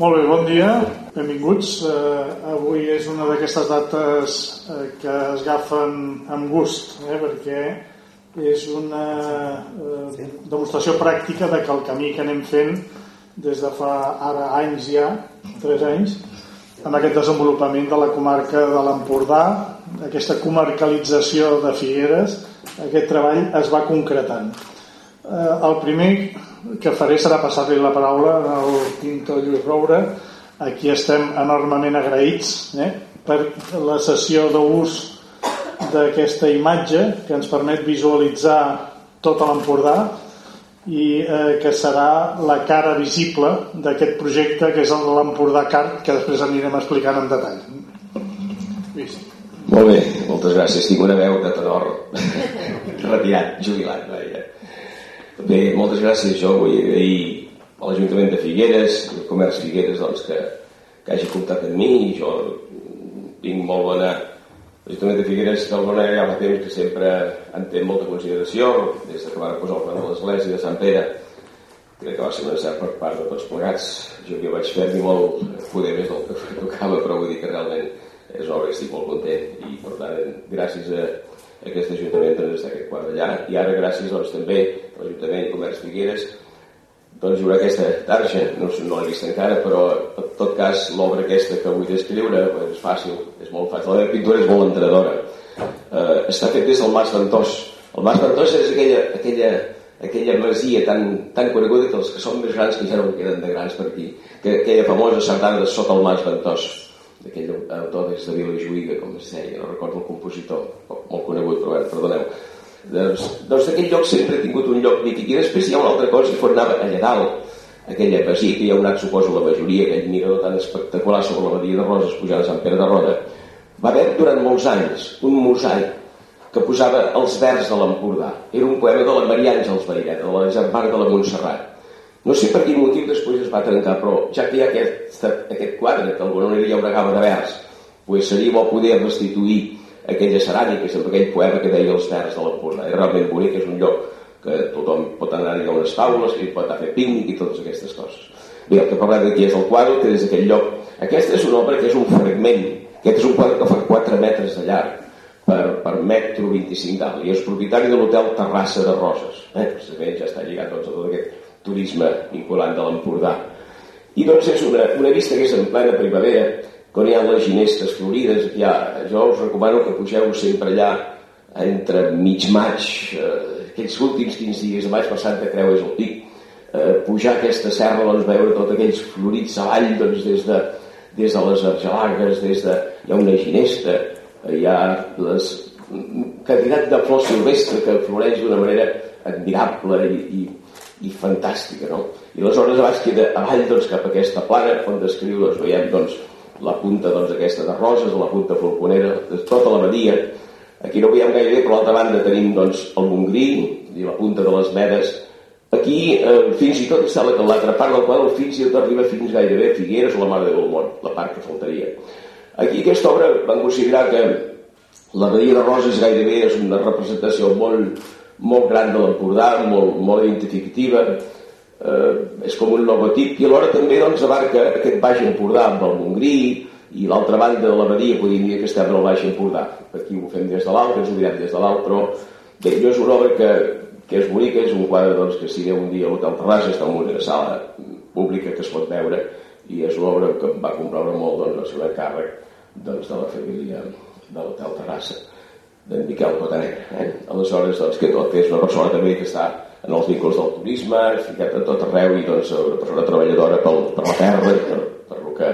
Molt bé, bon dia, benvinguts. Uh, avui és una d'aquestes dates uh, que es agafen amb gust, eh, perquè és una uh, demostració pràctica de que el camí que anem fent des de fa ara anys ja, tres anys, amb aquest desenvolupament de la comarca de l'Empordà, aquesta comarcalització de Figueres, aquest treball es va concretant. Eh, el primer que faré serà passar-li la paraula al pintor Lluís Roure a qui estem enormement agraïts eh, per la sessió d'ús d'aquesta imatge que ens permet visualitzar tot l'Empordà i eh, que serà la cara visible d'aquest projecte que és l'Empordà Cart que després anirem explicant en detall Lluís molt bé, moltes gràcies. Tinc una veu de tenor retirat, jubilat. Vaja. Bé, moltes gràcies. Jo vull agrair a l'Ajuntament de Figueres, el Comerç Figueres, doncs, que, que hagi comptat amb mi. I jo tinc molt bona... L'Ajuntament de Figueres, d'alguna manera, ja fa temps que sempre en té molta consideració, des que van posar el plan de l'església de Sant Pere, crec que va ser un encert per part de tots plegats. Jo que vaig fer-hi molt poder més del que tocava, però vull dir que realment és una obra que estic molt content i per tant gràcies a aquest Ajuntament doncs, està aquest quadre allà. I ara gràcies doncs, també a l'Ajuntament Comerç Figueres doncs hi haurà aquesta tarja, no, no l'he vist encara però en tot cas l'obra aquesta que vull descriure doncs, és fàcil, és molt fàcil. La pintura és molt entrenadora. Eh, està fet des del Mas Ventós el Mas Ventós és aquella, aquella, aquella masia tan, tan coneguda que els que són més grans que ja no queden de grans per aquí que, aquella famosa sardana de sota el Mas Ventós d'aquell autor des de Vila Juïga, com es deia, no recordo el compositor, molt conegut, però bé, perdoneu. Doncs, doncs d'aquell lloc sempre he tingut un lloc mític. I després hi ha una altra cosa, quan anava allà dalt, aquella masia que hi ha anat, suposo, la majoria, aquell mirador tan espectacular sobre la badia de Roses pujant a Sant Pere de Roda, va haver durant molts anys un mosaic que posava els vers de l'Empordà. Era un poema de la Maria Àngels Vallera, de la germana de la Montserrat no sé per quin motiu després es va trencar, però ja que hi ha aquest, aquest quadre, que alguna manera una gamma de vers, pues seria bo poder restituir aquella ceràmica, amb aquell poema que deia els vers de l'Empordà. És realment bonic, és un lloc que tothom pot anar-hi a unes taules, que pot anar a fer pícnic i totes aquestes coses. Bé, el que parlem aquí és el quadre, que des d'aquell lloc... Aquesta és una obra que és un fragment. Aquest és un quadre que fa 4 metres de llarg per, per metro 25 d'alt i és propietari de l'hotel Terrassa de Roses. Eh? ja està lligat doncs, a tot aquest turisme vinculant de l'Empordà. I doncs és una, una vista que és en plena primavera, quan hi ha les ginestes florides, ha, jo us recomano que pugeu sempre allà entre mig maig, eh, aquells últims 15 dies de maig passant de Creu és el pic, eh, pujar aquesta serra, doncs veure tots aquells florits avall, doncs des de, des de les argelagues, des de... hi ha una ginesta, hi ha les quantitat de flors silvestre que floreix d'una manera admirable i, i i fantàstica, no? I aleshores abans queda avall doncs, cap a aquesta plana on descriu, doncs, veiem doncs, la punta doncs, aquesta de Roses, la punta falconera, tota la badia. Aquí no veiem gaire bé, però a l'altra banda tenim doncs, el Montgrí i la punta de les Medes. Aquí eh, fins i tot està l'altra part del quadre fins i tot arriba fins gairebé a Figueres o la Mare de Belmont, la part que faltaria. Aquí aquesta obra van considerar que la badia de Roses gairebé és una representació molt, molt gran de l'Empordà, molt, molt identificativa, eh, és com un logotip, i alhora també doncs, abarca aquest Baix Empordà amb el Montgrí, i l'altra banda de la badia podríem dir que estem al Baix Empordà. Aquí ho fem des de l'alt, ens ho direm des de l'alt, però bé, jo és una obra que, que és bonica, és un quadre doncs, que si un dia a l'Hotel Terrassa, està en una sala pública que es pot veure, i és una obra que va comprar molt doncs, el seu càrrec doncs, de la família de l'Hotel Terrassa d'en Miquel Cotaner. Eh? Aleshores, doncs, que tot és una persona també que està en els vincles del turisme, ficat a tot arreu i doncs, una persona treballadora pel, per la terra, per, per el que,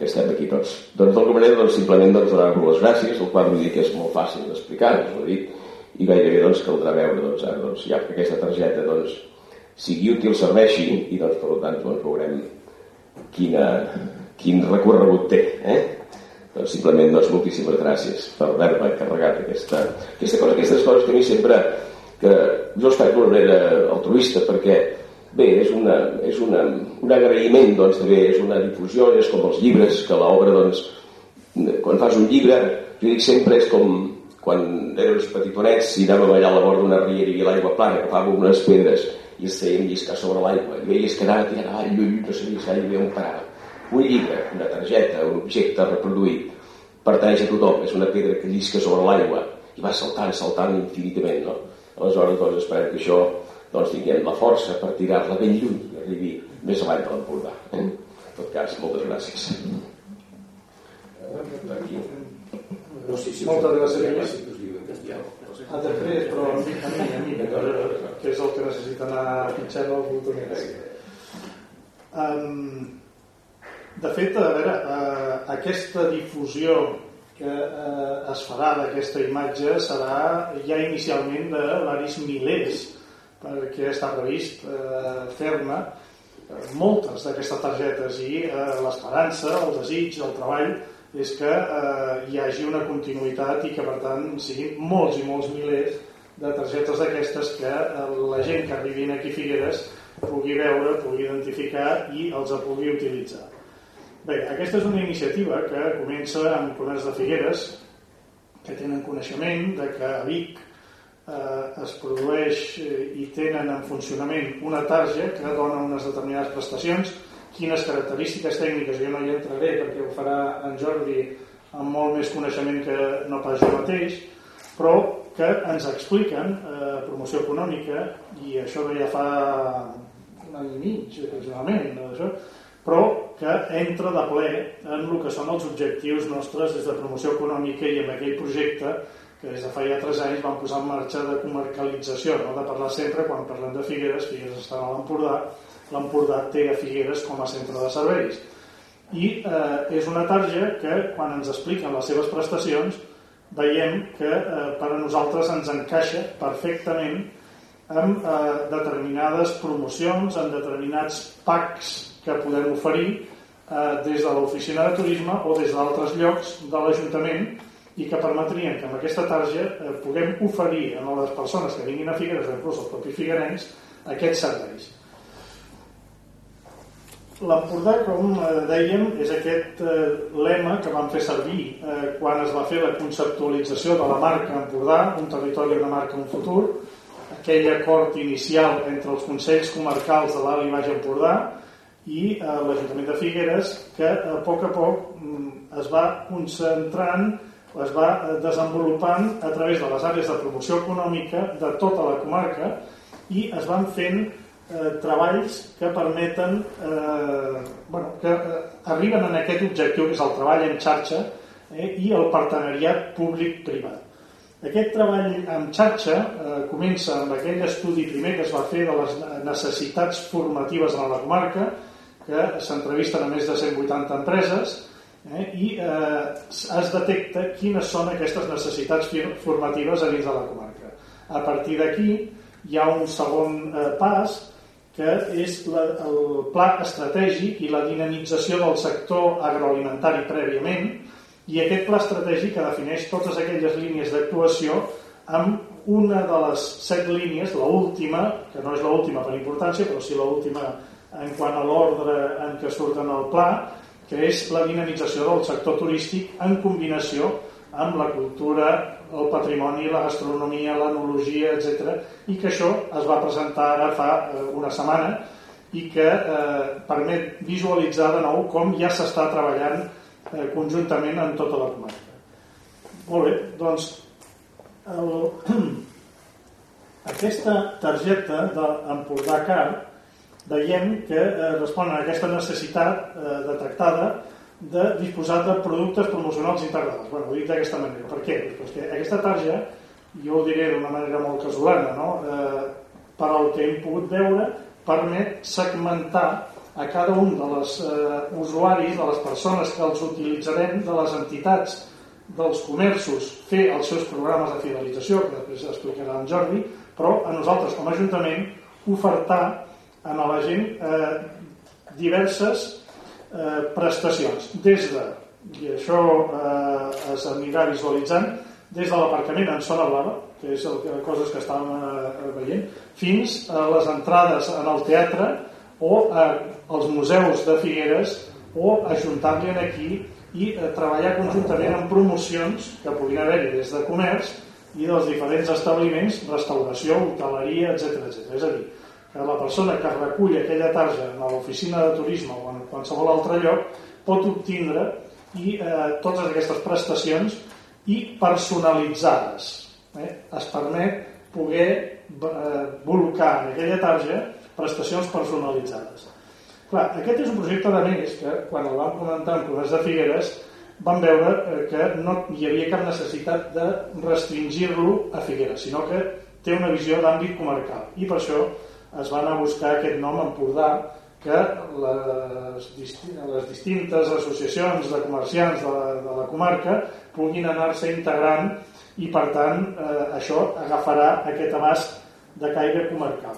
que estem aquí tots. Doncs d'alguna manera, doncs, simplement doncs, donar-vos les gràcies, el qual vull dir que és molt fàcil d'explicar, us ho he dit, i gairebé doncs, caldrà veure doncs, ara, doncs, ja que aquesta targeta doncs, sigui útil, serveixi, i doncs, per tant doncs, veurem quina, quin recorregut té. Eh? Doncs simplement doncs, moltíssimes gràcies per haver-me encarregat aquesta, aquesta cosa, aquestes coses que a mi sempre que jo he estat d'una manera altruista perquè bé, és, una, és una, un agraïment doncs, també és una difusió, és com els llibres que l'obra doncs, quan fas un llibre jo dic sempre és com quan érem petitonets i anàvem allà a la vora d'una riera i l'aigua plana, agafàvem unes pedres i es feien lliscar sobre l'aigua. I veies que anava tirant avall lluny no sabies gaire on parava un llibre, una targeta, un objecte reproduït pertaneix a tothom, és una pedra que llisca sobre l'aigua i va saltant, saltant infinitament no? aleshores doncs esperem que això doncs tinguem la força per tirar-la ben lluny i arribi més avall de l'Empordà eh? en tot cas, moltes gràcies. Aquí no, sí, sí, moltes gràcies. a després, però que és el que necessita anar pitjant els botoners um, de fet, a veure uh, aquesta difusió que uh, es farà d'aquesta imatge serà ja inicialment de varis milers perquè està previst uh, fer-ne moltes d'aquestes targetes i uh, l'esperança, el desig, el treball és que eh, hi hagi una continuïtat i que per tant siguin molts i molts milers de targetes d'aquestes que eh, la gent que arribin aquí a Figueres pugui veure, pugui identificar i els pugui utilitzar. Bé, aquesta és una iniciativa que comença amb comerç de Figueres que tenen coneixement de que a Vic eh, es produeix eh, i tenen en funcionament una tarja que dona unes determinades prestacions. Quines característiques tècniques, jo no hi entraré perquè ho farà en Jordi amb molt més coneixement que no pas jo mateix, però que ens expliquen eh, promoció econòmica, i això ja fa un any i mig, però que entra de ple en el que són els objectius nostres des de promoció econòmica i en aquell projecte que des de fa ja 3 anys vam posar en marxa de comarcalització, no de parlar sempre, quan parlem de Figueres, Figueres està a l'Empordà, l'Empordà té a Figueres com a centre de serveis. I eh, és una tarja que, quan ens expliquen les seves prestacions, veiem que eh, per a nosaltres ens encaixa perfectament amb eh, determinades promocions, en determinats packs que podem oferir eh, des de l'oficina de turisme o des d'altres llocs de l'Ajuntament i que permetrien que amb aquesta tarja eh, puguem oferir a les persones que vinguin a Figueres, inclús els propis figuerencs, aquests serveis. L'Empordà, com eh, dèiem, és aquest eh, lema que vam fer servir eh, quan es va fer la conceptualització de la marca Empordà, un territori, una marca, un futur, aquell acord inicial entre els Consells Comarcals de l'Alt i Baix Empordà i eh, l'Ajuntament de Figueres, que a poc a poc mm, es va concentrant, es va eh, desenvolupant a través de les àrees de promoció econòmica de tota la comarca i es van fent eh, treballs que permeten eh, bueno, que eh, arriben en aquest objectiu que és el treball en xarxa eh, i el partenariat públic-privat. Aquest treball en xarxa eh, comença amb aquell estudi primer que es va fer de les necessitats formatives de la comarca, que s'entrevisten a més de 180 empreses, eh, i eh, es detecta quines són aquestes necessitats formatives a dins de la comarca. A partir d'aquí hi ha un segon eh, pas que és la, el pla estratègic i la dinamització del sector agroalimentari prèviament i aquest pla estratègic que defineix totes aquelles línies d'actuació amb una de les set línies, la última, que no és l'última per importància, però sí l'última en quant a l'ordre en què surten el pla, que és la dinamització del sector turístic en combinació amb la cultura, el patrimoni, la gastronomia, l'enologia, etc. I que això es va presentar ara fa eh, una setmana i que eh, permet visualitzar de nou com ja s'està treballant eh, conjuntament en tota la comarca. Molt bé, doncs el... aquesta targeta d'Empordà Car veiem que eh, respon a aquesta necessitat eh, detectada de disposar de productes promocionals integrals. Bueno, ho dic d'aquesta manera. Per què? Pues perquè aquesta tarja, jo ho diré d'una manera molt casolana, no? eh, per al que hem pogut veure, permet segmentar a cada un dels eh, usuaris, de les persones que els utilitzarem, de les entitats, dels comerços, fer els seus programes de fidelització, que després explicarà en Jordi, però a nosaltres com a Ajuntament ofertar a la gent eh, diverses eh, prestacions, des de, i això eh, es anirà visualitzant, des de l'aparcament en zona blava, que és el, coses que estàvem eh, veient, fins a les entrades en el teatre o a, als museus de Figueres o ajuntar-li aquí i eh, treballar conjuntament en promocions que puguin haver-hi des de comerç i dels diferents establiments, restauració, hoteleria, etc etc. És a dir, que la persona que recull aquella tarja a l'oficina de turisme o en qualsevol altre lloc pot obtindre i eh, totes aquestes prestacions i personalitzades. Eh? Es permet poder eh, col·locar en aquella tarja prestacions personalitzades. Clar, aquest és un projecte de més que quan el vam comentar en Comerç de Figueres van veure eh, que no hi havia cap necessitat de restringir-lo a Figueres, sinó que té una visió d'àmbit comarcal i per això es van a buscar aquest nom Empordà que les, les distintes associacions de comerciants de la, de la comarca puguin anar-se integrant i per tant eh, això agafarà aquest abast de caire comarcal.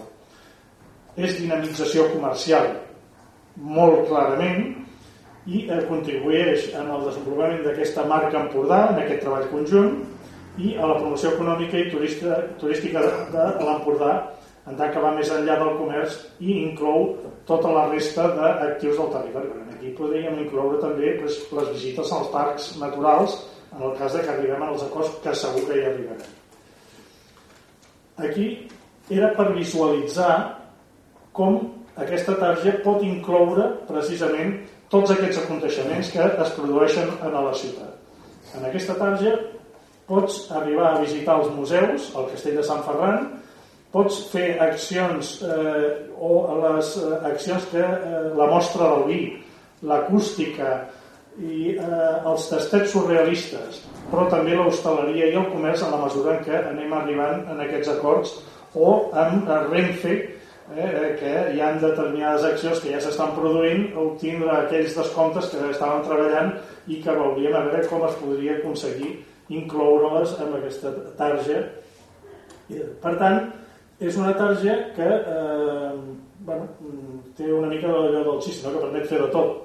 És dinamització comercial molt clarament i eh, contribueix en el desenvolupament d'aquesta marca Empordà, en aquest treball conjunt i a la promoció econòmica i turista, turística de, de l'Empordà tant que va més enllà del comerç i inclou tota la resta d'actius del territori. Aquí podríem incloure també doncs, les visites als parcs naturals en el cas de que arribem als acords que segur que hi arribarem. Aquí era per visualitzar com aquesta tarja pot incloure precisament tots aquests aconteixements que es produeixen en la ciutat. En aquesta tarja pots arribar a visitar els museus, el castell de Sant Ferran, pots fer accions eh, o les eh, accions que eh, la mostra del vi, l'acústica i eh, els tastets surrealistes, però també l'hostaleria i el comerç en la mesura en què anem arribant en aquests acords o amb Renfe eh, que hi ha determinades accions que ja s'estan produint a obtindre aquells descomptes que estaven treballant i que veuríem a veure com es podria aconseguir incloure-les en aquesta tarja. Per tant, és una tarja que eh, bueno, té una mica d'allò del xist, no? que permet fer de tot.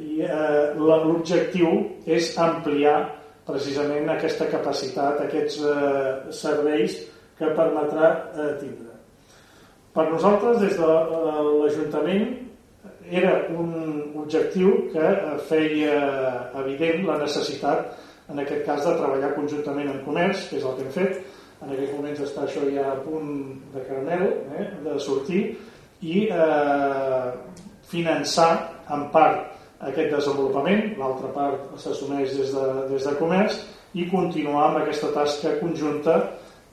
I eh, l'objectiu és ampliar precisament aquesta capacitat, aquests eh, serveis que permetrà eh, tindre. Per nosaltres, des de eh, l'Ajuntament, era un objectiu que eh, feia evident la necessitat, en aquest cas, de treballar conjuntament en comerç, que és el que hem fet. En aquest moment està això ja a punt de carnel, eh, de sortir, i eh, finançar en part aquest desenvolupament, l'altra part s'assumeix des, de, des de comerç, i continuar amb aquesta tasca conjunta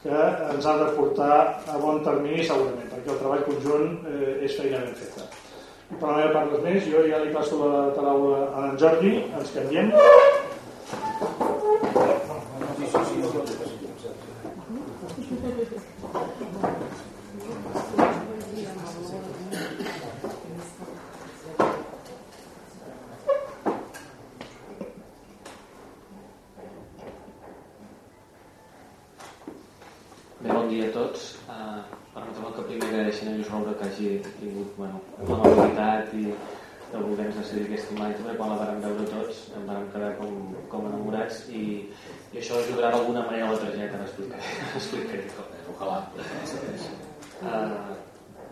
que ens ha de portar a bon termini segurament, perquè el treball conjunt eh, és feina ben feta. I per la meva part més, jo ja li passo la paraula a en Jordi, ens canviem. dia a tots. Uh, Permeteu que primer agraeixin a Lluís Roure que hagi bueno, l'amabilitat i de voler-nos decidir aquesta imatge, perquè quan la vam veure tots em vam quedar com, com enamorats i, i això ajudarà d'alguna manera a la targeta, n'explicaré, explicaré com, ojalà. Uh,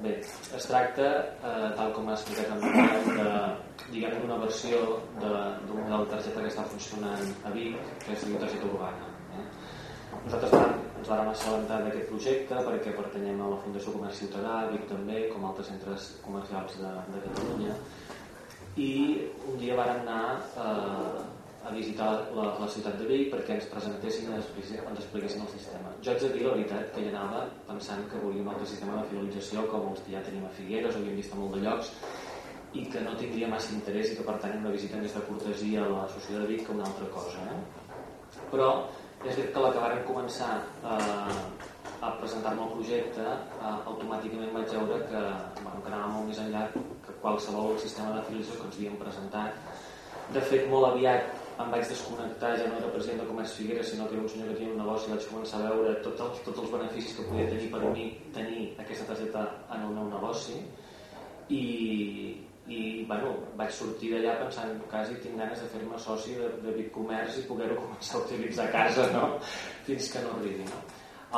bé, es tracta, uh, tal com ha explicat en Miquel, de diguem d'una versió d'un model de targeta que està funcionant a Vic, que és la targeta urbana. Eh? Nosaltres vam, ens vam assabentar d'aquest projecte perquè pertanyem a la Fundació Comerç Ciutadà, Vic també, com altres centres comercials de, de Catalunya, i un dia vàrem anar eh, a visitar la, la ciutat de Vic perquè ens presentessin i ens expliquessin el sistema. Jo haig de dir la veritat que hi anava pensant que volíem un altre sistema de fidelització com els que ja tenim a Figueres, havíem vist a molt de llocs, i que no tindria massa interès i que per tant una visita més de cortesia a la societat de Vic que una altra cosa. Eh? Però és veritat que l'acabarem començar eh, a presentar-me el projecte eh, automàticament vaig veure que, bueno, que anava molt més enllà que qualsevol sistema de filiació que ens havíem presentat. De fet molt aviat em vaig desconnectar, ja no era president de Comerç Figueres sinó que era un senyor que tenia un negoci i vaig començar a veure tots els, tots els beneficis que podia tenir per mi tenir aquesta targeta en el meu negoci. I, i bueno, vaig sortir d'allà pensant quasi tinc ganes de fer-me soci de, de Bitcomerç i poder-ho començar a utilitzar a casa no? fins que no arribi no?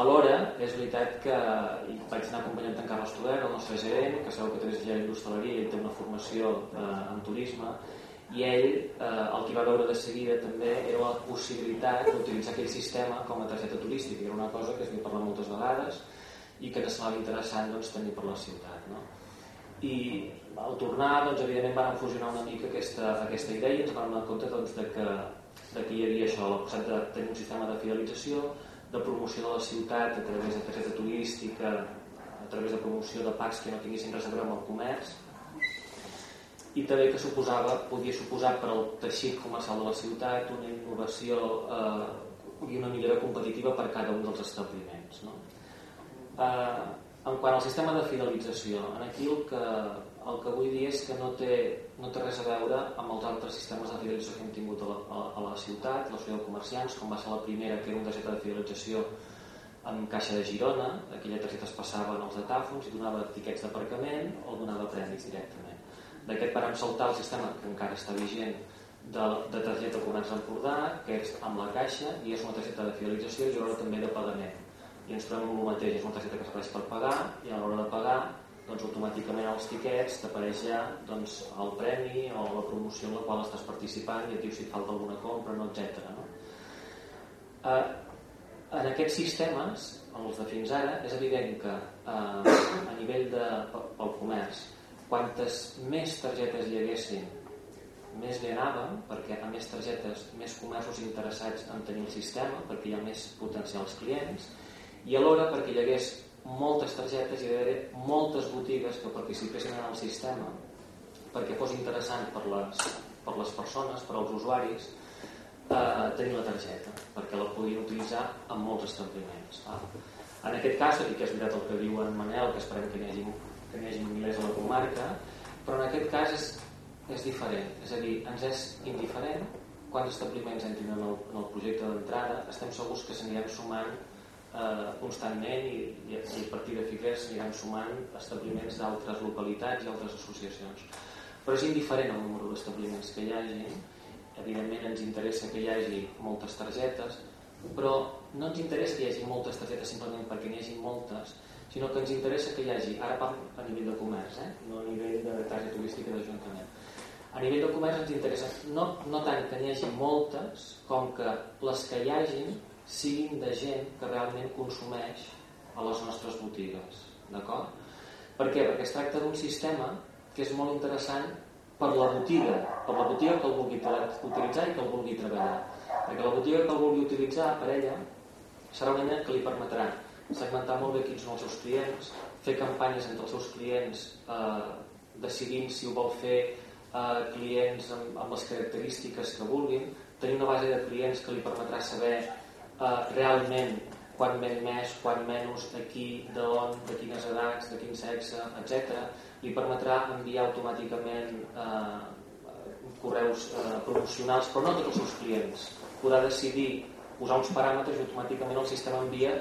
alhora és veritat que vaig anar acompanyant en Carles Toder el nostre gerent, que sabeu que té gerent d'hostaleria i té una formació eh, en turisme i ell eh, el que va veure de seguida també era la possibilitat d'utilitzar aquell sistema com a targeta turística era una cosa que es havia parlat moltes vegades i que ens semblava interessant doncs, tenir per la ciutat. No? I al tornar, doncs, evidentment, van fusionar una mica aquesta, aquesta idea i ens vam donar compte doncs, de, que, de que hi havia això, la possibilitat de tenir un sistema de fidelització, de promoció de la ciutat a través de targeta turística, a través de promoció de packs que no tinguessin res a veure amb el comerç, i també que suposava, podia suposar per al teixit comercial de la ciutat una innovació eh, i una millora competitiva per cada un dels establiments. No? Eh, en quant al sistema de fidelització, en aquí el que, el que vull dir és que no té, no té res a veure amb els altres sistemes de fidelització que hem tingut a la, a, a la ciutat, l'associació de comerciants, com va ser la primera, que era una targeta de fidelització amb Caixa de Girona, aquella targeta es passava en els etàfons i donava tiquets d'aparcament o donava premis directament D'aquest vam saltar el sistema que encara està vigent de, de targeta Comerç Empordà, que és amb la caixa i és una targeta de fidelització i alhora també de pagament. I ens trobem amb el mateix, és una targeta que serveix per pagar i a l'hora de pagar doncs automàticament als tiquets t'apareix ja doncs, el premi o la promoció en la qual estàs participant i et diu si falta alguna compra, no, etc. No? Eh, en aquests sistemes, els de fins ara, és evident que eh, a nivell de, pel comerç quantes més targetes hi haguessin més bé anava perquè a més targetes més comerços interessats en tenir el sistema perquè hi ha més potencials clients i alhora perquè hi hagués moltes targetes i hagués moltes botigues que participessin en el sistema perquè fos interessant per les, per les persones, per als usuaris eh, tenir la targeta perquè la podien utilitzar en molts establiments ah. en aquest cas, i que és veritat el que diu en Manel que esperem que n'hi hagi hagi milers a la comarca, però en aquest cas és, és diferent. És a dir, ens és indiferent quants establiments entrin en el, en el projecte d'entrada, estem segurs que s'aniran sumant eh, constantment i, i, a partir de Figueres s'aniran sumant establiments d'altres localitats i altres associacions. Però és indiferent el número d'establiments que hi hagi, evidentment ens interessa que hi hagi moltes targetes, però no ens interessa que hi hagi moltes targetes simplement perquè n'hi hagi moltes, sinó que ens interessa que hi hagi, ara parlo a nivell de comerç, eh? no a nivell de targeta turística d'Ajuntament, a nivell de comerç ens interessa no, no tant que n'hi hagi moltes com que les que hi hagin siguin de gent que realment consumeix a les nostres botigues d'acord? Per què? Perquè es tracta d'un sistema que és molt interessant per la botiga, per la botiga que el vulgui utilitzar i que el vulgui treballar perquè la botiga que el vulgui utilitzar per ella serà una eina que li permetrà segmentar molt bé quins són els seus clients, fer campanyes entre els seus clients eh, decidint si ho vol fer eh, clients amb, amb les característiques que vulguin, tenir una base de clients que li permetrà saber eh, realment quan ven més, quan menys, aquí, d'on, de quines edats, de quin sexe, etc. Li permetrà enviar automàticament eh, correus eh, promocionals, però no tots els seus clients. Podrà decidir posar uns paràmetres i automàticament el sistema envia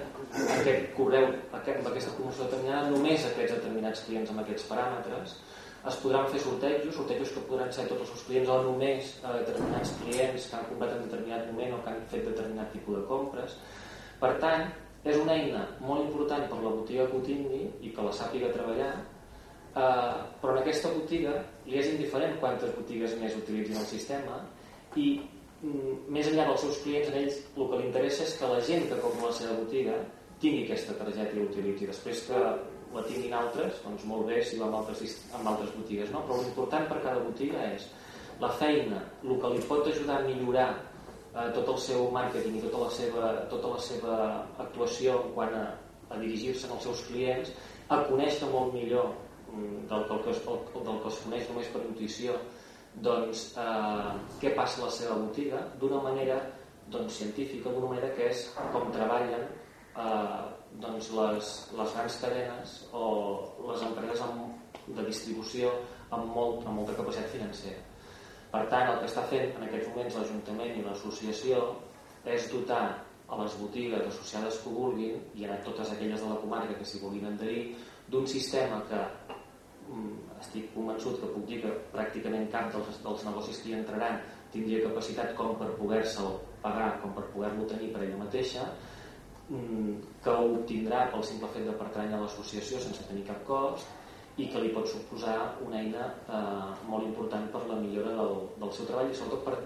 aquest correu, aquest, aquesta promoció determinada, només aquests determinats clients amb aquests paràmetres. Es podran fer sortejos, sortejos que podran ser tots els seus clients o només a determinats clients que han comprat en determinat moment o que han fet determinat tipus de compres. Per tant, és una eina molt important per la botiga que ho tingui i que la sàpiga treballar, eh, però en aquesta botiga li és indiferent quantes botigues més utilitzin el sistema i Mm, més enllà dels seus clients, a ells el que li interessa és que la gent que compra la seva botiga tingui aquesta targeta i l'utilitzi. Després que la tinguin altres, doncs molt bé si va amb altres, amb altres botigues, no? però l'important per cada botiga és la feina, el que li pot ajudar a millorar eh, tot el seu màrqueting i tota la seva, tota la seva actuació en quant a, a dirigir-se als seus clients, a conèixer molt millor mm, del, del, que es, del que es coneix només per intuïció doncs, eh, què passa a la seva botiga d'una manera doncs, científica, d'una manera que és com treballen eh, doncs les, les grans cadenes o les empreses amb, de distribució amb, molt, amb molta capacitat financera. Per tant, el que està fent en aquests moments l'Ajuntament i l'associació és dotar a les botigues associades que vulguin i a totes aquelles de la comarca que s'hi vulguin adherir d'un sistema que Mm, estic convençut que puc dir que pràcticament cap dels, dels negocis que hi entraran tindria capacitat com per poder-se'l pagar, com per poder-lo tenir per ella mateixa, que ho obtindrà pel simple fet de pertany a l'associació sense tenir cap cost i que li pot suposar una eina eh, molt important per la millora del, del seu treball i sobretot per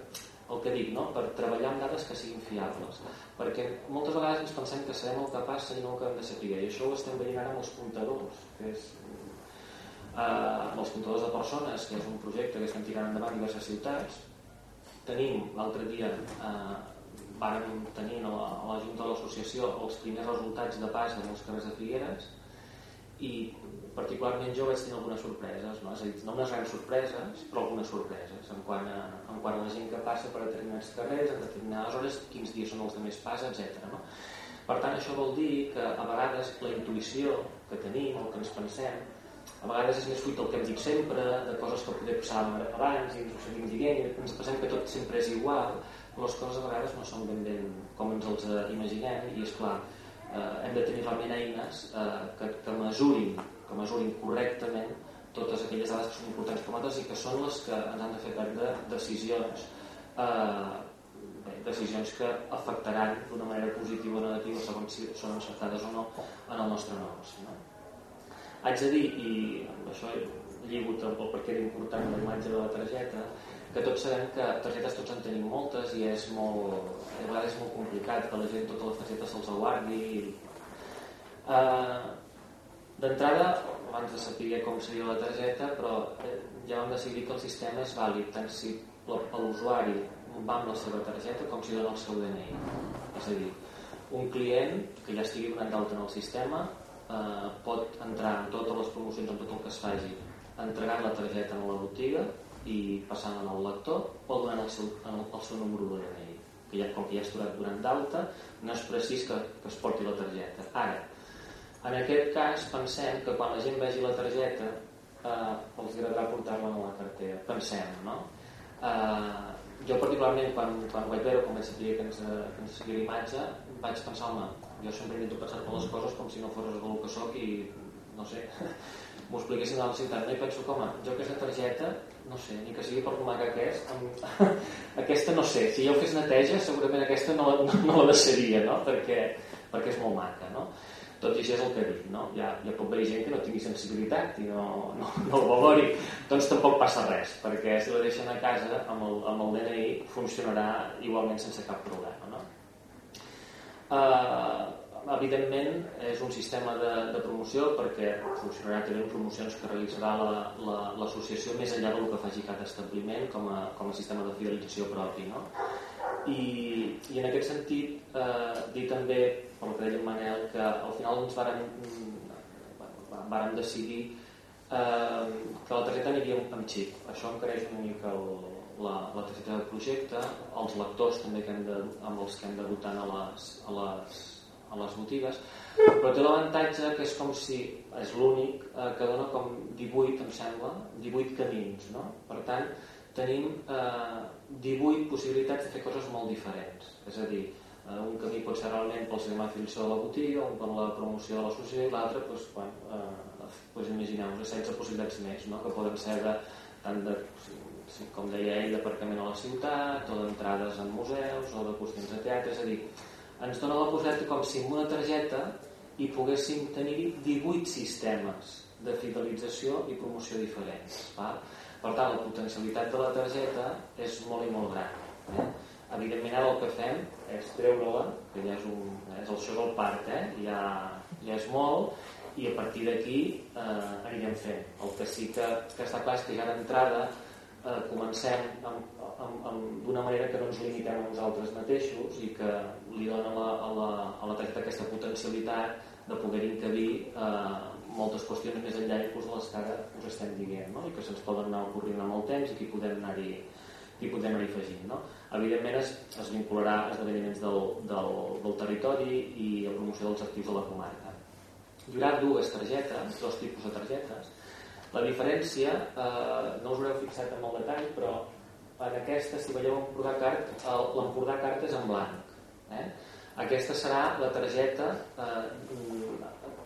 el que dic, no? per treballar amb dades que siguin fiables. Perquè moltes vegades ens pensem que sabem el que passa i no el que hem de saber. I això ho estem veient ara amb els comptadors que és eh, amb els comptadors de persones que és un projecte que estem tirant endavant en diverses ciutats. Tenim l'altre dia eh, vàrem tenir a la, a la Junta de l'Associació els primers resultats de pas en els carrers de Figueres i particularment jo vaig tenir algunes sorpreses, no? és a dir, no unes grans sorpreses, però algunes sorpreses en quant, a, en quant a la gent que passa per determinats carrers, en determinades hores, quins dies són els de més pas, etc. No? Per tant, això vol dir que a vegades la intuïció que tenim, el que ens pensem, a vegades és més fruit del que em dic sempre, de coses que poder passar abans i ens ho seguim dient, i ens pensem que tot sempre és igual, les coses a vegades no són ben ben com ens els imaginem, i és clar, eh, hem de tenir realment eines eh, que, que mesurin que mesurin correctament totes aquelles dades que són importants per nosaltres i que són les que ens han de fer prendre decisions eh, bé, decisions que afectaran d'una manera positiva o negativa segons si són encertades o no en el nostre negoci no? haig de dir i amb això lligo el perquè era important la imatge de la targeta que tots sabem que targetes tots en tenim moltes i és molt, a vegades és molt complicat que la gent totes les targetes se'ls guardi eh, D'entrada, abans de saber com seria la targeta, però eh, ja vam decidir que el sistema és vàlid tant si l'usuari va amb la seva targeta com si dona el seu DNI. És a dir, un client que ja estigui donat d'alta en el sistema eh, pot entrar en totes les promocions, en tot el que es faci, entregant la targeta en la botiga i passant en el lector o donant el seu, el, el seu número DNI que ja, com que ja ha esturat durant d'alta no és precís que, que es porti la targeta ara, en aquest cas pensem que quan la gent vegi la targeta eh, els agradarà portar-la a la cartera. Pensem, no? Eh, jo particularment quan, quan vaig veure com vaig saber que ens, que ens seguia l'imatge vaig pensar, home, jo sempre intento pensar per les coses com si no fos el que sóc i no sé, m'ho expliquessin a la no? i penso, home, jo aquesta targeta no sé, ni que sigui per comaca que és amb... aquesta no sé, si jo fes neteja segurament aquesta no, no, no la deixaria no? perquè, perquè és molt maca no? tot i això és el que dic no? ja, ja pot haver gent que no tingui sensibilitat i no, no, no el valori doncs tampoc passa res perquè si la deixen a casa amb el, amb el DNI funcionarà igualment sense cap problema no? uh, evidentment és un sistema de, de promoció perquè funcionarà també en promocions que realitzarà l'associació la, la, més enllà del que faci cada establiment com a, com a sistema de fidelització propi no? I, i en aquest sentit eh, dir també pel que deia Manel que al final ens vàrem, mm, vàrem decidir eh, que la targeta aniria amb xip això encareix una mica el, la, la targeta del projecte els lectors també que hem de, amb els que hem de votar a les, a les, a les botigues però té l'avantatge que és com si és l'únic eh, que dona com 18 em sembla, 18 camins no? per tant tenim eh, 18 possibilitats de fer coses molt diferents és a dir, eh, un camí pot ser realment pel sistema d'afiliació de la botiga un per la promoció de l'associació i l'altre doncs, bueno, eh, doncs imagineu-vos 16 possibilitats més no? que poden ser de, tant de com deia ell, d'aparcament a la ciutat o d'entrades en museus o de qüestions de teatre, és a dir ens dona la possibilitat com si amb una targeta hi poguéssim tenir 18 sistemes de fidelització i promoció diferents. Va? Per tant, la potencialitat de la targeta és molt i molt gran. Eh? Evidentment, ara el que fem és treure-la, que ja és, un, és el show del part, eh? ja, ja és molt, i a partir d'aquí eh, anirem fent. El que sí que, que està clar és que ja d'entrada eh, comencem amb, d'una manera que no ens limitem a nosaltres mateixos i que li dona la, a la, a la targeta aquesta potencialitat de poder encabir eh, moltes qüestions més enllà inclús de les que ara us estem dient no? i que se'ns poden anar ocorrint amb el temps i que hi podem anar-hi hi podem anar afegint. No? Evidentment es, es vincularà a esdeveniments del, del, del territori i a promoció dels actius de la comarca. Hi haurà dues targetes, dos tipus de targetes, la diferència, eh, no us haureu fixat en el detall, però en aquesta, si veieu l'Empordà Cart, l'Empordà Cart és en blanc. Eh? Aquesta serà la targeta eh,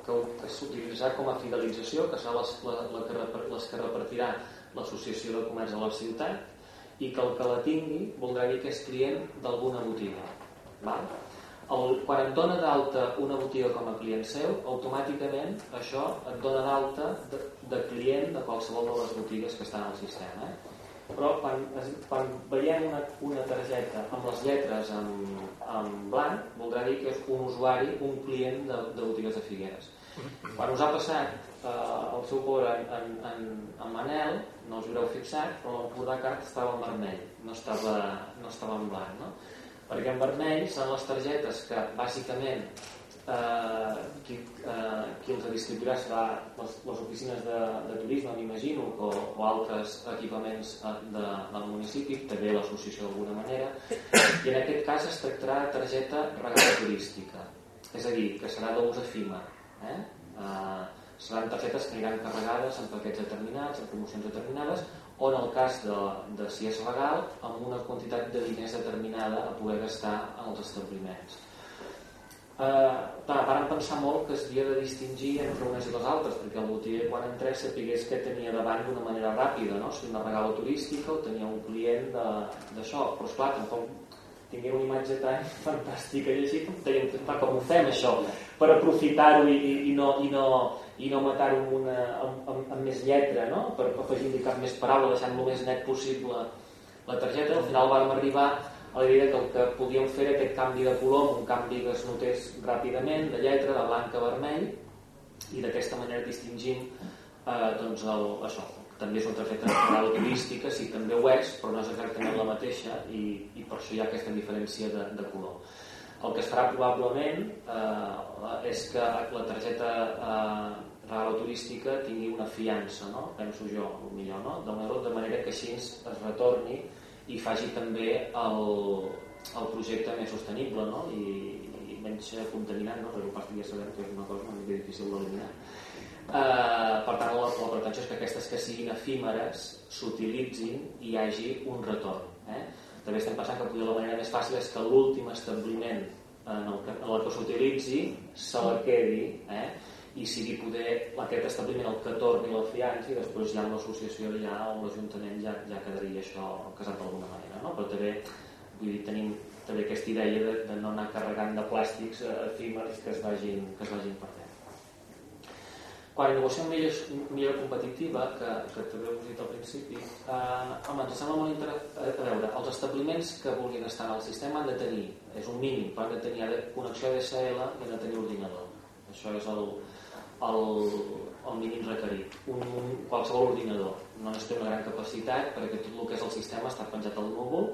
que, que s'utilitzarà com a fidelització, que serà les, la, la que, les que repartirà l'Associació de Comerç de la ciutat i que el que la tingui voldrà dir que és client d'alguna botiga. Val? el, quan et dona d'alta una botiga com a client seu, automàticament això et dona d'alta de, de client de qualsevol de les botigues que estan al sistema. Eh? Però quan, quan veiem una, una targeta amb les lletres en, en blanc, voldrà dir que és un usuari, un client de, de botigues de Figueres. Quan us ha passat eh, el seu pobre en, en, en, Manel, no us haureu fixat, però l'Empordà Card estava en vermell, no estava, no estava en blanc. No? Perquè en vermell són les targetes que bàsicament eh, qui, eh, qui els distribuirà serà les, les oficines de, de turisme, m'imagino, o, o altres equipaments eh, de, del municipi, també l'associació d'alguna manera, i en aquest cas es tractarà targeta regal turística, és a dir, que serà d'ús efímer. Eh? Eh, seran targetes que aniran carregades en paquets determinats, en promocions determinades, o en el cas de, de si és legal, amb una quantitat de diners determinada a poder gastar als establiments eh, van pensar molt que es havia de distingir entre unes i les altres, perquè el botiguer quan entrés sapigués que tenia davant d'una manera ràpida, no? si una regala turística o tenia un client d'això, però esclar, tampoc tingué una imatge tan fantàstica i així, clar, com ho fem això, per aprofitar-ho i, i, i, no, i no, i no matar-ho amb, una, amb, amb, amb més lletra, no? per afegir-li cap més paraula, deixant-lo més net possible la targeta, al final vam arribar la idea que el que podíem fer era aquest canvi de color, un canvi que es notés ràpidament, de lletra, de blanc a vermell, i d'aquesta manera distingim eh, doncs el, això, també és una targeta nacional turística, sí, també ho és, però no és exactament la mateixa i, i per això hi ha aquesta diferència de, de color. El que es farà probablement eh, és que la targeta eh, regal turística tingui una fiança, no? penso jo, millor, no? de manera que així es retorni i faci també el, el projecte més sostenible no? I, i menys contaminant, no? perquè part ja sabem que és una cosa mica difícil d'eliminar. Uh, per tant, la, la pretensió és que aquestes que siguin efímeres s'utilitzin i hi hagi un retorn. Eh? També estem pensant que potser la manera més fàcil és que l'últim establiment en el que, el que s'utilitzi se la quedi eh? I sigui poder aquest establiment el que torni la fiança i després ja amb l'associació ja o l'Ajuntament ja, ja quedaria això casat d'alguna manera no? però també vull dir, tenim també aquesta idea de, de no anar carregant de plàstics eh, efímers que es vagin, que es vagin perdent quan innovació millor, millor competitiva que, que també heu dit al principi eh, home, ens sembla molt interessant a veure, els establiments que vulguin estar en el sistema han de tenir, és un mínim però han de tenir connexió DSL i han de tenir ordinador això és el, el, el mínim requerit. Un, un, qualsevol ordinador. No necessita una gran capacitat perquè tot el que és el sistema està penjat al núvol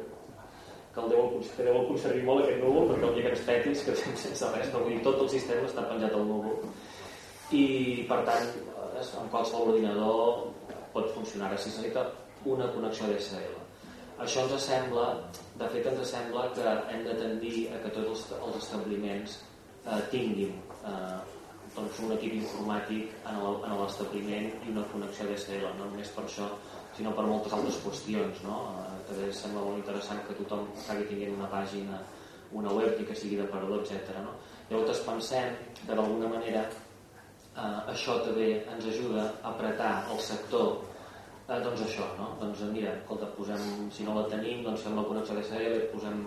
que el deu, que deu conservar molt aquest núvol perquè el dia que ens petis que sense res, però dir, tot el sistema està penjat al núvol i per tant en qualsevol ordinador pot funcionar si necessita una connexió DSL això ens sembla de fet ens sembla que hem de tendir a que tots els, els establiments eh, tinguin eh, doncs, un equip informàtic en l'establiment i una connexió DSL, no només per això, sinó per moltes altres qüestions. No? Eh, també sembla molt interessant que tothom acabi tinguent una pàgina, una web i que sigui de parador, etc. No? Llavors pensem que d'alguna manera eh, això també ens ajuda a apretar el sector eh, doncs això, no? Doncs mira, escolta, posem, si no la tenim, doncs fem la connexió DSL, posem,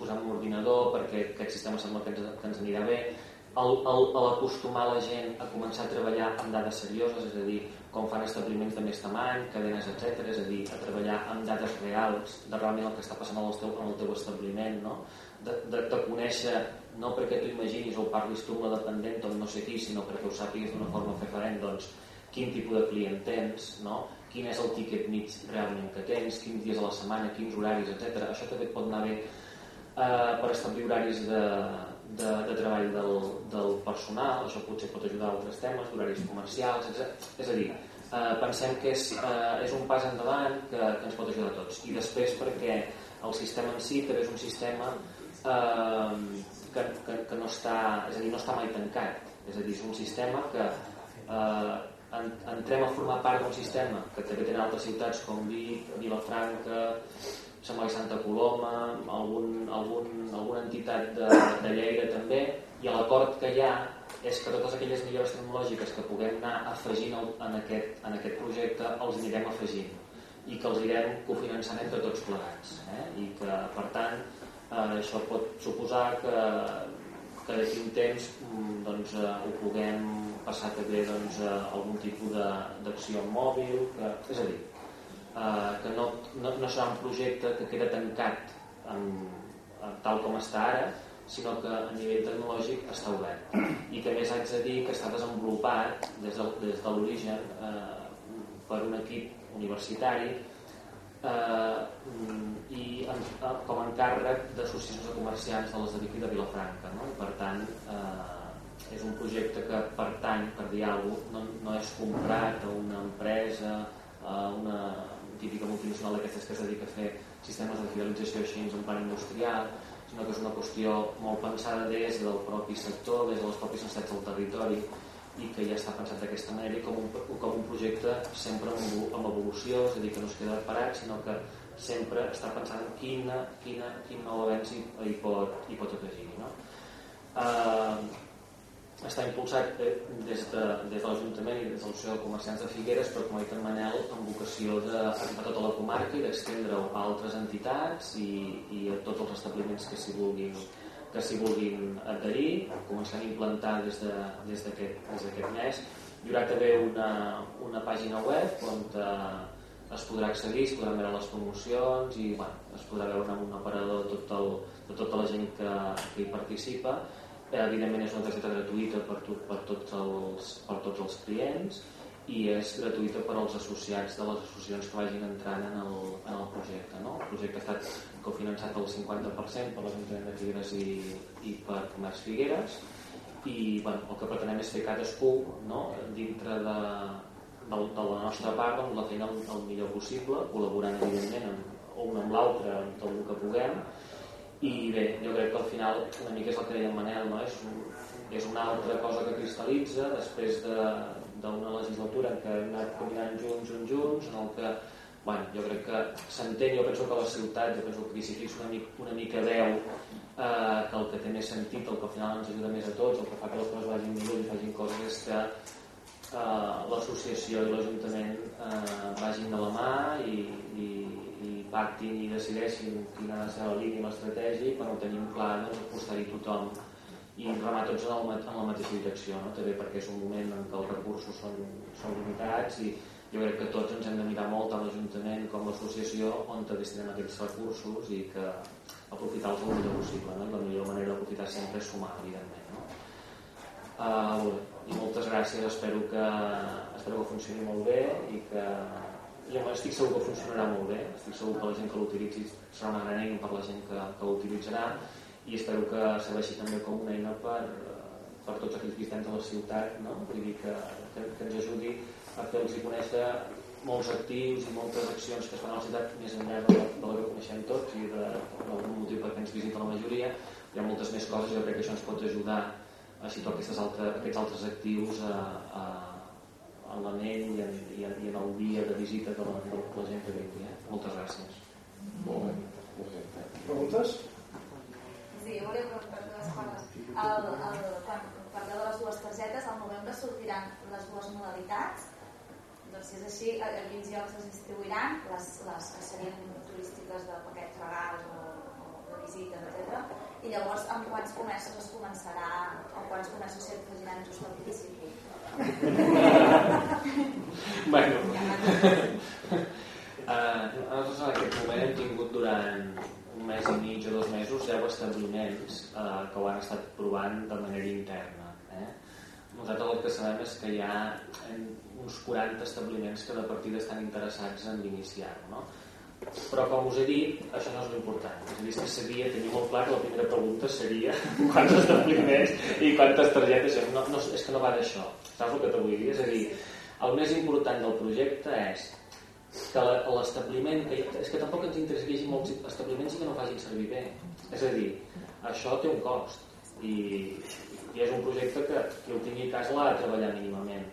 posem un ordinador perquè aquest sistema sembla que ens, que ens anirà bé, l'acostumar la gent a començar a treballar amb dades serioses, és a dir, com fan establiments de més tamany, cadenes, etc. És a dir, a treballar amb dades reals de realment el que està passant el teu, en el teu establiment, no? de, de, de conèixer, no perquè tu imaginis o parlis tu amb la dependent o no sé qui, sinó perquè ho sàpigues d'una forma fefaent, doncs, quin tipus de client tens, no? quin és el tiquet mig realment que tens, quins dies a la setmana, quins horaris, etc. Això també pot anar bé eh, per establir horaris de, de, de treball del, del personal, això potser pot ajudar a altres temes, d'horaris comercials, etc. És a dir, eh, pensem que és, eh, és un pas endavant que, que ens pot ajudar a tots. I després perquè el sistema en si també és un sistema eh, que, que, que no està, és a dir, no està mai tancat. És a dir, és un sistema que eh, en, entrem a formar part d'un sistema que també tenen altres ciutats com Vic, Vilafranca, sembla que Santa Coloma, algun, algun, alguna entitat de, de Lleida també, i l'acord que hi ha és que totes aquelles millores tecnològiques que puguem anar afegint en aquest, en aquest projecte els anirem afegint i que els irem cofinançant entre tots plegats eh? i que per tant eh, això pot suposar que, que d'aquí un temps mm, doncs, eh, ho puguem passar també doncs, a algun tipus d'acció mòbil que, és a dir, eh, que no, no, no serà un projecte que queda tancat amb, tal com està ara, sinó que a nivell tecnològic està obert. I que més haig de dir que està desenvolupat des de, des de l'origen eh, per un equip universitari eh, i en, eh, com a encàrrec d'associacions de comerciants de les de Vic i de Vilafranca. No? Per tant, eh, és un projecte que pertany, per dir alguna cosa, no, no és comprat a una empresa, a una típica multinacional d'aquestes que es dedica a fer sistemes de fidelització així en plan industrial, sinó que és una qüestió molt pensada des del propi sector, des dels propis necessitats del territori i que ja està pensat d'aquesta manera i com un, com un projecte sempre amb, amb evolució, és a dir, que no es queda parat, sinó que sempre està pensant en quina, quina, quin nou avenç hi, hi, pot, pot afegir. No? Uh, està impulsat eh, des de, des de l'Ajuntament i des de l'Associació de Comerciants de Figueres, però com ha dit en Manel, amb vocació d'arribar a tota la comarca i d'extendre-ho a altres entitats i, i a tots els establiments que s'hi vulguin, que s'hi vulguin adherir, començant a implantar des d'aquest de, des des mes. Hi haurà també una, una pàgina web on eh, es podrà accedir, es podran veure les promocions i bueno, es podrà veure amb un aparador tot el, de tota la gent que, que hi participa evidentment és una targeta gratuïta per, tot, per, tots els, per tots els clients i és gratuïta per als associats de les associacions que vagin entrant en el, en el projecte. No? El projecte ha estat cofinançat al 50% per l'Ajuntament de Figueres i, i per Comerç Figueres i bueno, el que pretenem és fer cadascú no? dintre de, de, de la nostra part amb la feina el, el millor possible, col·laborant evidentment amb, un amb l'altre en tot el que puguem i bé, jo crec que al final una mica és el que deia en Manel no? és, un, és una altra cosa que cristal·litza després d'una de, legislatura en què hem anat caminant junts, junts, junts en el que bueno, jo crec que s'entén, jo penso que la ciutat jo penso que aquí fixa una, mica, una mica veu eh, que el que té més sentit el que al final ens ajuda més a tots el que fa que les coses vagin millor i facin coses és que eh, l'associació i l'Ajuntament eh, vagin de la mà i, i, pactin i decideixin quina ha de ser la línia quan ho tenim clar doncs apostar-hi tothom i remar tots en, el, en la mateixa direcció no? també perquè és un moment en què els recursos són, són limitats i jo crec que tots ens hem de mirar molt a l'Ajuntament com l'associació on destinem aquests recursos i que aprofitar-los el millor possible no? La millor manera d'aprofitar sempre és sumar evidentment no? uh, i moltes gràcies espero que, espero que funcioni molt bé i que jo estic segur que funcionarà molt bé, estic segur que la gent que l'utilitzi serà una gran eina per la gent que, que l'utilitzarà. I espero que serveixi també com una eina per, per tots aquells visitants de la ciutat, no? Vull dir que, que, que ens ajudi a fer-los conèixer molts actius i moltes accions que es fan a la ciutat més enllà de, de la que coneixem tots i d'algun motiu perquè ens visita la majoria. Hi ha moltes més coses. I jo crec que això ens pot ajudar a situar aquestes altres, aquests altres actius a, a, en la ment i en, i en, i en el dia de visita de la, de la gent que vingui. Eh? Moltes gràcies. Molt bé. Preguntes? Sí, jo volia preguntar dues coses. El, el, quan parleu de les dues targetes, al novembre sortiran les dues modalitats. Doncs si és així, a quins llocs es distribuiran les, les que serien turístiques de paquets regals o, o de visites, etc. I llavors amb quants comerços es començarà o quants comerços s'hi afegiran just al principi? bueno. Uh, nosaltres en aquest moment hem tingut durant un mes i mig o dos mesos 10 establiments uh, que ho han estat provant de manera interna. Eh? Nosaltres el que sabem és que hi ha uns 40 establiments que de partida estan interessats en iniciar-ho. No? Però com us he dit, això no és l'important. És a dir, que sabia, tenia molt clar que la primera pregunta seria quants establiments i quantes targetes no, no, és que no va d'això. Saps el que te vull dir? és a dir, el més important del projecte és que l'establiment és que tampoc ens interessa molts establiments i que no facin servir bé. És a dir, això té un cost i, i és un projecte que qui ho tingui a casa l'ha de treballar mínimament.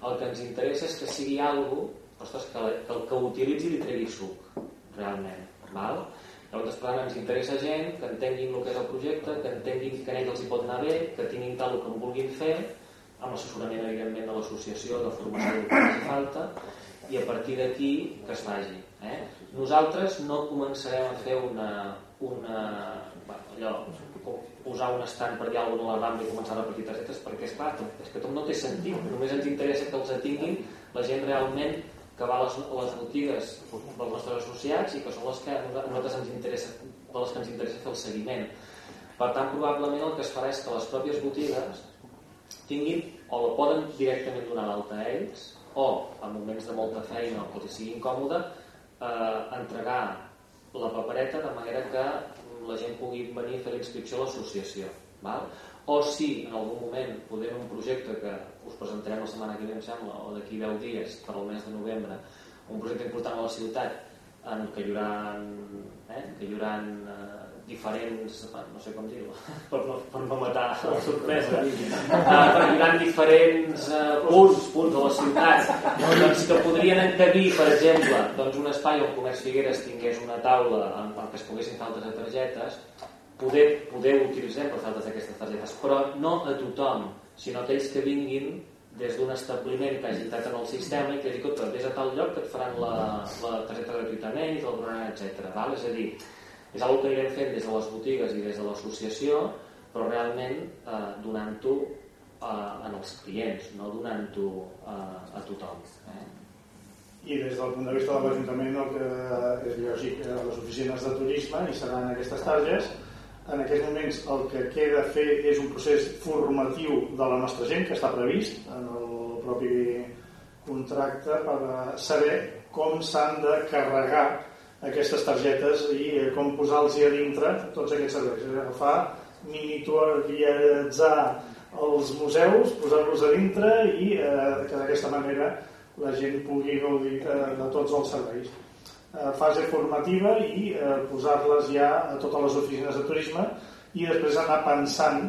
El que ens interessa és que sigui alguna ostres, que, que el que utilitzi li tregui suc, realment. Val? Llavors, per ens interessa gent que entenguin el que és el projecte, que entenguin que a ells els hi pot anar bé, que tinguin tal el que vulguin fer, amb l'assessorament, evidentment, de l'associació, de formació que faci falta, i a partir d'aquí que es faci. Eh? Nosaltres no començarem a fer una, una bueno, allò, posar un estant per dir alguna cosa a la i començar a repartir targetes perquè és clar, és que tot no té sentit només ens interessa que els tinguin la gent realment que va a les, a les botigues dels nostres associats i que són les que nosaltres ens interessa, de les que ens interessa fer el seguiment. Per tant, probablement el que es farà és que les pròpies botigues tinguin o la poden directament donar l'alta a ells o en moments de molta feina o que sigui incòmode eh, entregar la papereta de manera que la gent pugui venir a fer l'inscripció a l'associació o si en algun moment podem un projecte que us presentarem la setmana que ve em sembla o d'aquí 10 dies per al mes de novembre un projecte important a la ciutat en què hi haurà, eh, que hi haurà eh, diferents no sé com dir-ho per, no, per no matar la sorpresa eh, hi haurà diferents eh, punts, punts de la ciutat doncs que podrien encabir per exemple doncs un espai on Comerç Figueres tingués una taula en, en què es poguessin fer altres targetes poder, poder utilitzem per faltes d'aquestes targetes, però no a tothom, sinó a aquells que vinguin des d'un establiment que hagi entrat en el sistema i que digui, que vés a tal lloc que et faran la, la targeta gratuïtament i te'l donaran, etc. Val? És a dir, és una que anirem fent des de les botigues i des de l'associació, però realment eh, donant-ho eh, als clients, no donant-ho eh, a tothom. Eh? I des del punt de vista de l'Ajuntament el que és lògic, eh, les oficines de turisme hi seran aquestes targes en aquests moments el que queda fer és un procés formatiu de la nostra gent que està previst en el propi contracte per saber com s'han de carregar aquestes targetes i eh, com posar-los a dintre tots aquests serveis. És agafar, miniaturitzar els museus, posar-los a dintre i eh, que d'aquesta manera la gent pugui gaudir de, de tots els serveis eh, fase formativa i eh, posar-les ja a totes les oficines de turisme i després anar pensant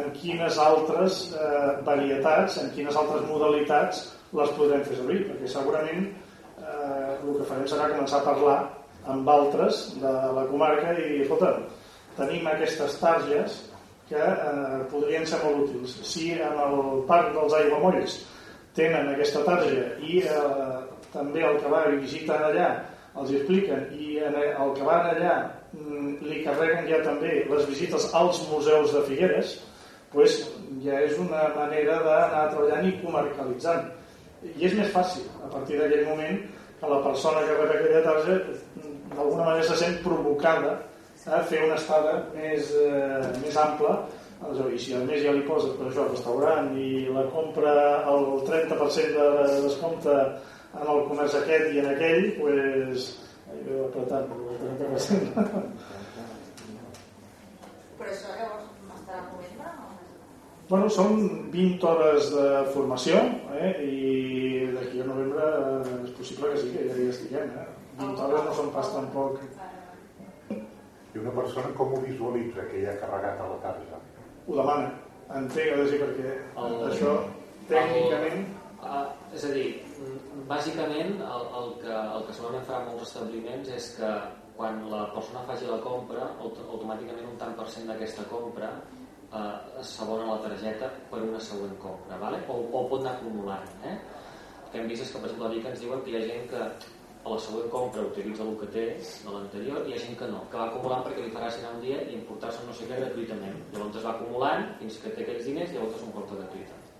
en quines altres eh, varietats, en quines altres modalitats les podrem fer servir, perquè segurament eh, el que farem serà començar a parlar amb altres de la comarca i escolta, tenim aquestes targes que eh, podrien ser molt útils. Si en el parc dels aiguamolls tenen aquesta tarja i eh, també el que va i visiten allà els expliquen. I en el que van allà mm, li carreguen ja també les visites als museus de Figueres pues, ja és una manera d'anar treballant i comarcalitzant i és més fàcil a partir d'aquell moment que la persona que rep aquella tarja d'alguna manera se sent provocada a fer una estada més, eh, més ampla. I si a més ja li poses per això el restaurant i la compra el 30% de descompte en el comerç aquest i en aquell pues, jo apretant però això llavors estarà a novembre Bueno, són 20 hores de formació eh? i d'aquí a novembre eh, és possible que sí, que ja hi estiguem. Eh? 20 hores no són pas tampoc... I una persona com ho visualitza que ja ha carregat a la tarja? Ho demana, entrega de dir perquè el, això tècnicament... El, uh, és a dir, bàsicament el, el, que, el que segurament farà molts establiments és que quan la persona faci la compra automàticament un tant per cent d'aquesta compra eh, s'abona la targeta per una següent compra vale? o, o pot anar acumulant eh? el que hem vist és que per exemple ens diuen que hi ha gent que a la següent compra utilitza el que té de l'anterior i hi ha gent que no, que va acumulant perquè li farà un dia i importar-se no sé què gratuïtament llavors es va acumulant fins que té aquells diners i llavors es compra gratuïtament eh,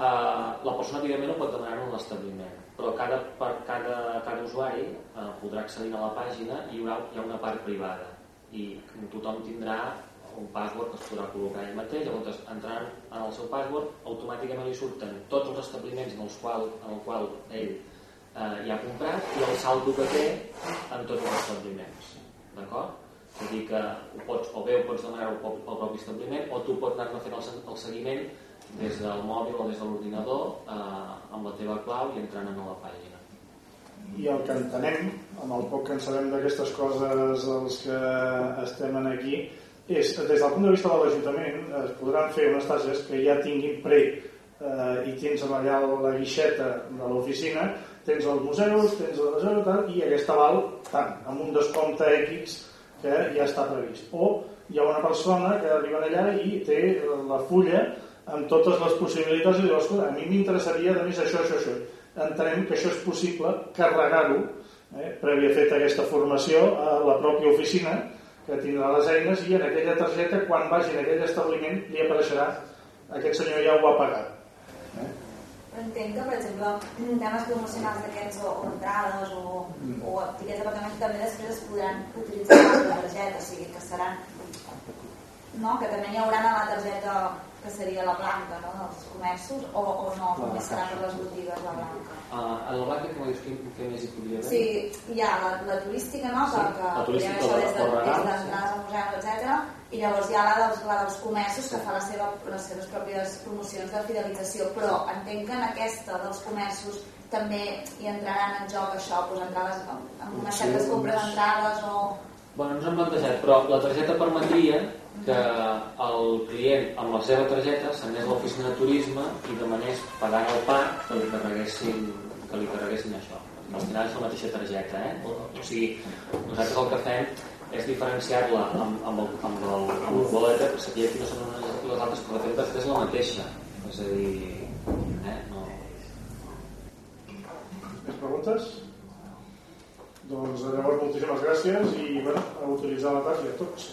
la persona evidentment ho pot demanar en l'establiment però cada, per cada, cada usuari eh, podrà accedir a la pàgina i hi haurà hi ha una part privada. I tothom tindrà un password que es podrà col·locar ell mateix. Llavors entrant en el seu password automàticament li surten tots els establiments en els qual, en el qual ell eh, hi ha comprat i el saldo que té en tots els establiments. D'acord? és a dir que ho pots, o bé ho pots demanar al propi establiment o tu pots anar fent el, el seguiment des del mòbil o des de l'ordinador eh, amb la teva clau i entrant en la pàgina. I el que entenem, amb el poc que en sabem d'aquestes coses els que estem aquí, és, des del punt de vista de l'Ajuntament, es podran fer unes tases que ja tinguin pre eh, i tens allà la guixeta de l'oficina, tens els museus, tens el museu tal, i aquesta val tant, amb un descompte X que ja està previst. O hi ha una persona que arriba allà i té la fulla amb totes les possibilitats i dius, a mi m'interessaria de més això, això, això. Entenem que això és possible carregar-ho, eh, prèvia fet aquesta formació a la pròpia oficina, que tindrà les eines i en aquella targeta, quan vagi en aquell establiment, li apareixerà aquest senyor ja ho ha pagat. Eh? entenc que, per exemple, temes promocionals d'aquests o, o entrades o, Mm. o tiquets d'apartaments també després es podran utilitzar la targeta, o sigui que seran no? que també n'hi haurà a la targeta que seria la blanca no? dels comerços o, o no, La només serà per les botigues la blanca Uh, a la blanca, com dius, què, què més hi podria haver? Sí, hi ha la, la turística, no? Sí, que, que la turística, això des de- des d'entrades al museu, etc. I llavors hi ha la dels, la dels comerços que fa la seva, les seves pròpies promocions de fidelització, però entenc que en aquesta dels comerços també hi entraran en joc això, doncs entrades amb, unes certes compres d'entrades o... Bueno, ens hem plantejat, però la targeta permetria que el client amb la seva targeta s'anés a l'oficina de turisme i demanés pagant al parc que li carreguessin, que li carreguessin això. Al final és la mateixa targeta, eh? O, o sigui, nosaltres el que fem és diferenciar-la amb, amb, el, amb, el, amb el wallet, per saber quines són unes i les altres, però de fet és la mateixa. És a dir, eh? no, Més preguntes? Doncs llavors moltíssimes gràcies i bueno, a utilitzar la targeta tots.